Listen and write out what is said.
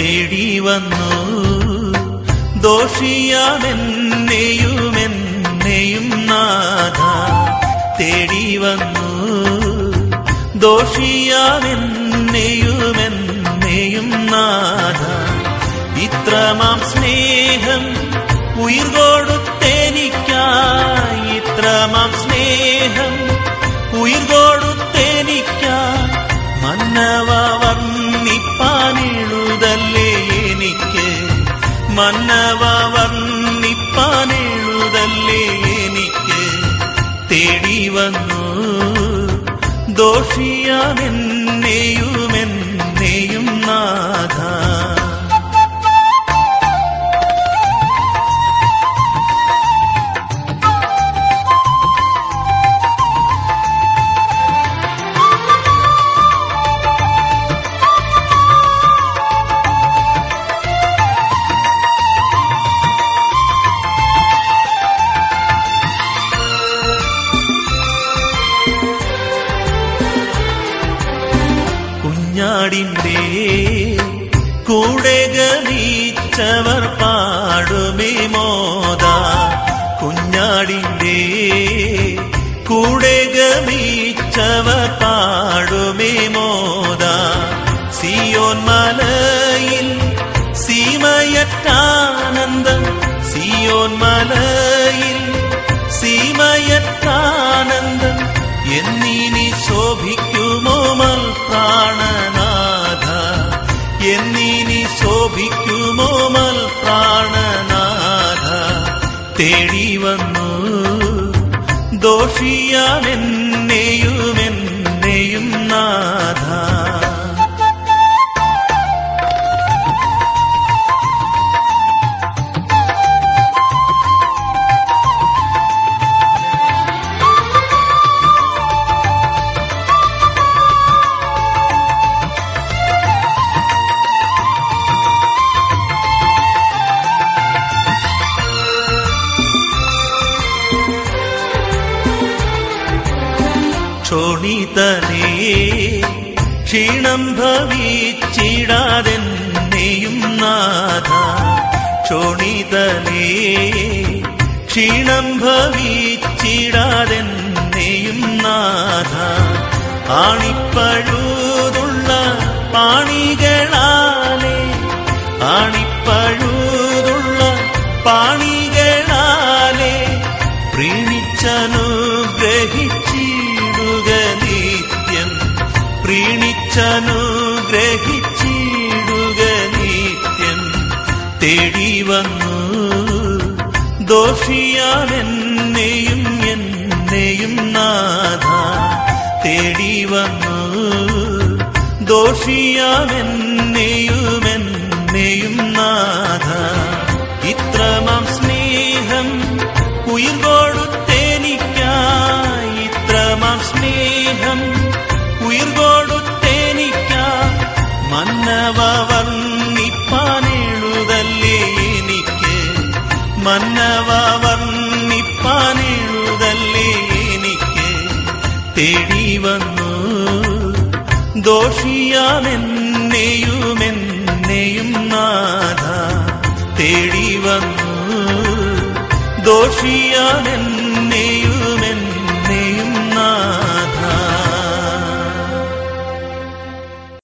തേടി വന്നു. ദോഷിയാണെന്നെയുമെന്നെയും നാഥ തേടി വന്നു. ദോഷിയാണെന്നെയുമെന്നെയും നാഥ ഇത്രമാം സ്നേഹം ഉയിർ കൊടുത്തെനിക്കായി ഇത്രമാം സ്നേഹം ഉയിർ മന്നവ വർണിപ്പാനെഴുതല്ലേ എനിക്ക്? തേടി വന്നു. ദോഷിയാമെന്നെയുമെന്നെയും നാഥ കുഞ്ഞാടിന്റെ കൂടെ ഗമിച്ചവർ പാടുമേ മോദ. കുഞ്ഞാടിന്റെ കൂടെ ഗമിച്ചവർ പാടുമേ മോദ. സിയോൻ മലയിൽ സീമയറ്റാനന്ദം സിയോൻ മലയിൽ ദോഷിയാമെന്നെയുമെന്നെയും ക്ഷോണിതനേ ക്ഷീണം ഭവിച്ചിടാതെന്നെയും നാഥ. ക്ഷോണിതനേ ക്ഷീണം ഭവിച്ചിടാതെന്നെയും നാഥ. ആണിപ്പഴുതുള്ള പാണികളാലേ ആണിപ്പഴുതുള്ള പാണികളാലേ പ്രീണിച്ചനുഗ്രഹിച്ചിടുക പ്രീണിച്ചനുഗ്രഹിച്ചിടുക നിത്യം തേടി വന്നു. ദോഷിയാൻ എന്നെയും എന്നെയും നാഥ തേടി വന്നു. ദോഷിയാൻ എന്നെയും എന്നെയും നാഥ ഇത്രമാം സ്നേഹം ഉയിർ മന്നവ വർണിപ്പാനെഴുതല്ലേ എനിക്ക്? മന്നവ വർണിപ്പാനെഴുതല്ലേ എനിക്ക്? വന്നു. ദോഷിയാമെന്നെയുമെന്നെയും നാഥ തേടി വന്നു. ദോഷിയാമെന്നെയും